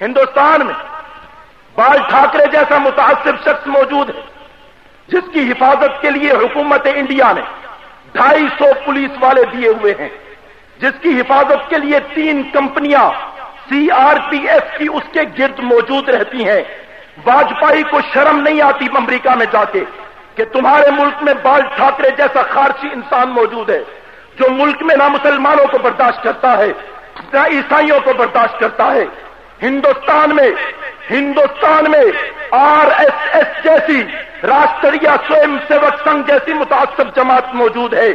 ہندوستان میں بال ٹھاکرے جیسا متاثر شخص موجود ہے، جس کی حفاظت کے لیے حکومت انڈیا نے ڈھائی سو پولیس والے دیے ہوئے ہیں، جس کی حفاظت کے لیے تین کمپنیاں سی آر پی ایف کی اس کے گرد موجود رہتی ہیں۔ واجپئی کو شرم نہیں آتی امریکہ میں جا کے کہ تمہارے ملک میں بال ٹھاکرے جیسا خارشی انسان موجود ہے، جو ملک میں نہ مسلمانوں کو برداشت کرتا ہے، نہ عیسائیوں کو برداشت کرتا ہے۔ ہندوستان میں ہندوستان میں آر ایس ایس جیسی راشٹریہ سوئم سیوک سنگھ جیسی متاثر جماعت موجود ہے۔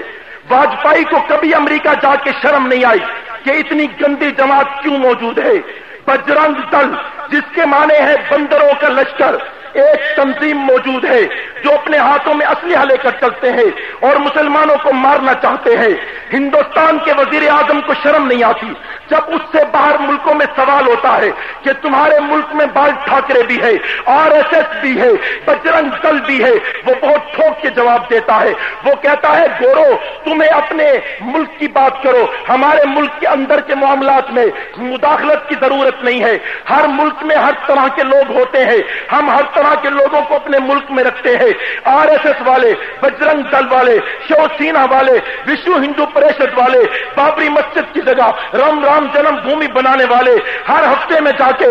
واجپئی کو کبھی امریکہ جا کے شرم نہیں آئی کہ اتنی گندی جماعت کیوں موجود ہے۔ بجرنگ دل، جس کے معنی ہے بندروں کا لشکر، ایک تنظیم موجود ہے جو اپنے ہاتھوں میں اسلحہ لے کر چلتے ہیں اور مسلمانوں کو مارنا چاہتے ہیں۔ ہندوستان کے وزیر اعظم کو شرم نہیں آتی جب اس سے باہر ملکوں میں سوال ہوتا ہے کہ تمہارے ملک میں بال ٹھاکرے بھی ہے آر ایس ایس بھی ہے بجرنگ دل بھی ہے وہ بہت ٹھوک کے جواب دیتا ہے۔ وہ کہتا ہے، گورو، تمہیں اپنے ملک کی بات کرو۔ ہمارے ملک کے اندر کے معاملات میں مداخلت کی ضرورت نہیں ہے۔ ہر ملک میں ہر طرح کے لوگ ہوتے ہیں۔ ہم ہر طرح کے لوگوں کو اپنے ملک میں رکھتے ہیں۔ آر ایس ایس والے، بجرنگ دل والے، شیو سینا والے، وشو ہندو پریشد والے، بابری مسجد کی جگہ، رام رام جنم بھومی بنانے والے ہر ہفتے میں جا کے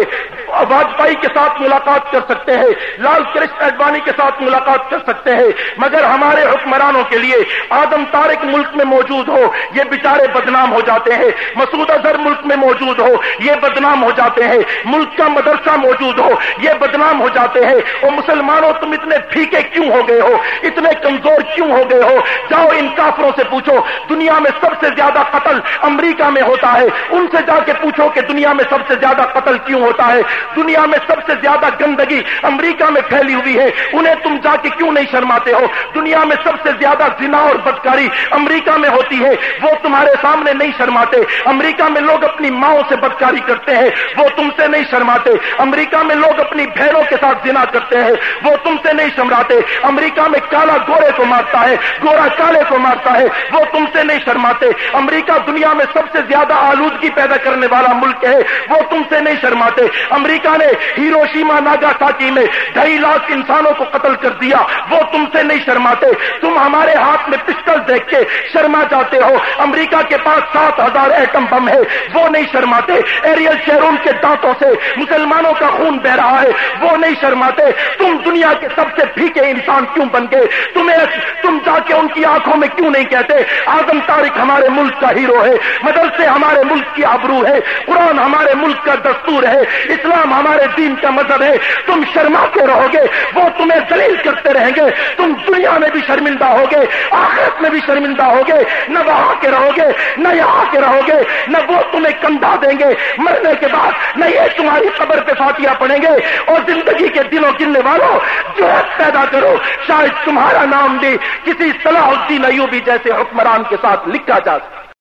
واجپئی کے ساتھ ملاقات کر سکتے ہیں، لال کرشن اڈوانی کے ساتھ ملاقات کر سکتے ہیں۔ مگر ہمارے حکمرانوں کے لیے آدم تارک ملک میں موجود ہو، یہ بیچارے بدنام ہو جاتے ہیں۔ مسعود اظہر ملک میں موجود ہو، یہ بدنام ہو جاتے ہیں۔ ملک کا مدرسہ موجود ہو، یہ بدنام ہو جاتے ہیں۔ اور مسلمانوں، تم اتنے پھیکے کیوں ہو گئے ہو؟ اتنے کمزور کیوں ہو گئے ہو؟ جاؤ ان کافروں سے پوچھو۔ دنیا میں سب سے زیادہ قتل امریکہ میں ہوتا ہے۔ ان سے جا کے پوچھو کہ دنیا میں سب سے زیادہ قتل کیوں ہوتا ہے؟ دنیا میں سب سے زیادہ گندگی امریکہ میں پھیلی ہوئی ہے۔ انہیں تم جا کے کیوں نہیں شرماتے ہو؟ دنیا میں سب سے زیادہ زنا اور بدکاری امریکہ میں ہوتی ہے۔ وہ تمہارے سامنے نہیں شرماتے۔ امریکہ میں لوگ اپنی ماؤں سے بدکاری کرتے ہیں۔ وہ تم سے نہیں شرماتے۔ امریکہ میں لوگ اپنی بہنوں کے ساتھ زنا کرتے ہیں۔ وہ تم سے نہیں شرماتے۔ امریکہ میں کالا گورے کو مارتا ہے۔ گورا کالے کو مارتا ہے۔ وہ تم سے نہیں شرماتے۔ امریکہ دنیا میں سب سے زیادہ آلودگی پیدا کرنے والا ملک ہے، وہ تم سے نہیں شرماتے۔ امریکہ نے ہیروشیما ناگا ساکی میں ڈھائی لاکھ انسانوں کو قتل کر دیا۔ وہ تم سے نہیں شرماتے۔ تم ہمارے ہاتھ میں پسٹل دیکھ کے شرما جاتے ہو۔ امریکہ کے پاس سات ہزار ایٹم بم ہے۔ وہ نہیں شرماتے۔ ایریل شیرون کے دانتوں سے مسلمانوں کا خون بہ رہا ہے۔ وہ نہیں شرماتے۔ تم دنیا کے سب سے پھیکے انسان کیوں بن گئے؟ تمہیں تم جا کے ان کی آنکھوں میں کیوں نہیں کہتے؟ آزم تارک ہمارے ملک کا ہیرو ہے۔ مدرسے ہمارے ملک کی آبرو ہے۔ قرآن ہمارے ملک کا دستور ہے۔ اسلام ہمارے دین کا مذہب ہے۔ تم شرما کے رہو گے وہ تمہیں دلیل کرتے رہیں گے۔ تم دنیا میں بھی شرمندہ ہوگے۔ آخرت میں بھی شرمندہ ہوگے۔ نہ وہاں کے رہو گے نہ یہاں کے رہو گے نہ وہ تمہیں کندھا دیں گے۔ مرنے کے بعد نہ یہ تمہاری قبر پہ فاتحہ پڑیں گے۔ اور زندگی کے دلوں گرنے والوں جو پیدا کرو۔ شاید تمہارا نام بھی کسی صلاح الدین ایوبی جیسے حکمران کے ساتھ لکھا جا سکتا